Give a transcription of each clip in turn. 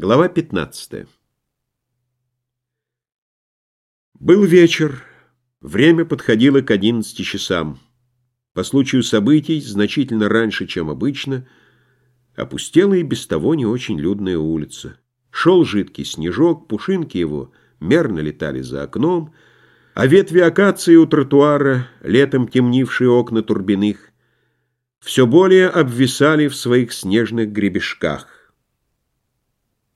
Глава 15 Был вечер, время подходило к 11 часам. По случаю событий, значительно раньше, чем обычно, опустела и без того не очень людная улица. Шел жидкий снежок, пушинки его мерно летали за окном, а ветви акации у тротуара, летом темнившие окна турбиных, все более обвисали в своих снежных гребешках.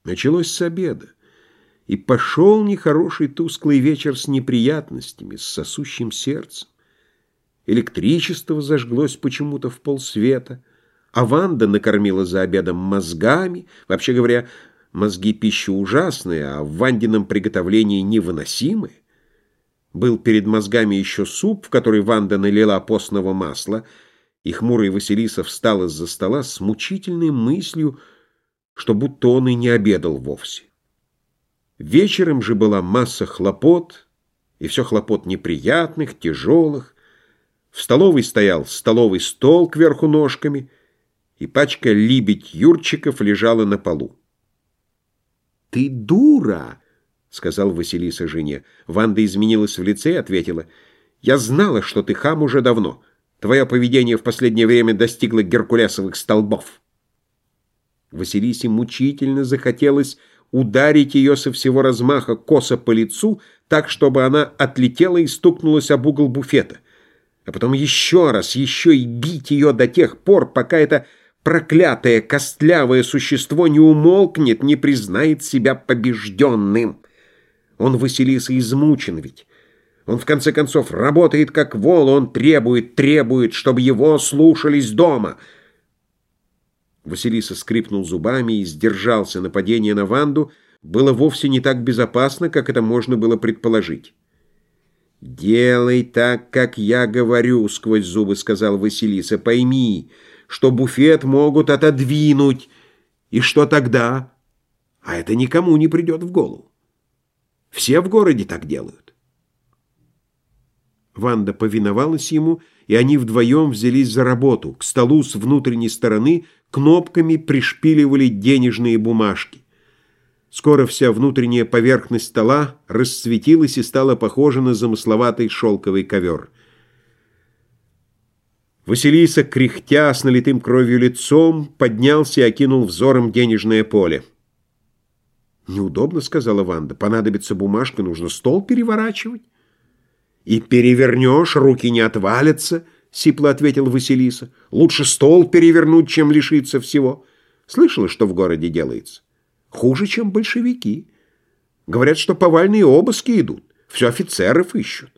Началось с обеда, и пошел нехороший тусклый вечер с неприятностями, с сосущим сердцем. Электричество зажглось почему-то в полсвета, а Ванда накормила за обедом мозгами. Вообще говоря, мозги пища ужасная, а в Вандином приготовлении невыносимые. Был перед мозгами еще суп, в который Ванда налила постного масла, и хмурый Василиса встал из-за стола с мучительной мыслью, что будто он и не обедал вовсе. Вечером же была масса хлопот, и все хлопот неприятных, тяжелых. В столовой стоял столовый стол кверху ножками, и пачка либедь Юрчиков лежала на полу. «Ты дура!» — сказал Василиса жене. Ванда изменилась в лице и ответила. «Я знала, что ты хам уже давно. Твое поведение в последнее время достигло геркулесовых столбов». Василисе мучительно захотелось ударить ее со всего размаха косо по лицу, так, чтобы она отлетела и стукнулась об угол буфета. А потом еще раз, еще и бить ее до тех пор, пока это проклятое костлявое существо не умолкнет, не признает себя побежденным. Он, Василиса, измучен ведь. Он, в конце концов, работает как вол, он требует, требует, чтобы его слушались дома — Василиса скрипнул зубами и сдержался. Нападение на Ванду было вовсе не так безопасно, как это можно было предположить. «Делай так, как я говорю», — сквозь зубы сказал Василиса. «Пойми, что буфет могут отодвинуть. И что тогда? А это никому не придет в голову. Все в городе так делают». Ванда повиновалась ему, и они вдвоем взялись за работу. К столу с внутренней стороны кнопками пришпиливали денежные бумажки. Скоро вся внутренняя поверхность стола расцветилась и стала похожа на замысловатый шелковый ковер. Василиса, кряхтя с налитым кровью лицом, поднялся и окинул взором денежное поле. «Неудобно», — сказала Ванда, — «понадобится бумажка, нужно стол переворачивать». «И перевернешь, руки не отвалятся», — сипло ответил Василиса. «Лучше стол перевернуть, чем лишиться всего. Слышала, что в городе делается? Хуже, чем большевики. Говорят, что повальные обыски идут. Все офицеров ищут».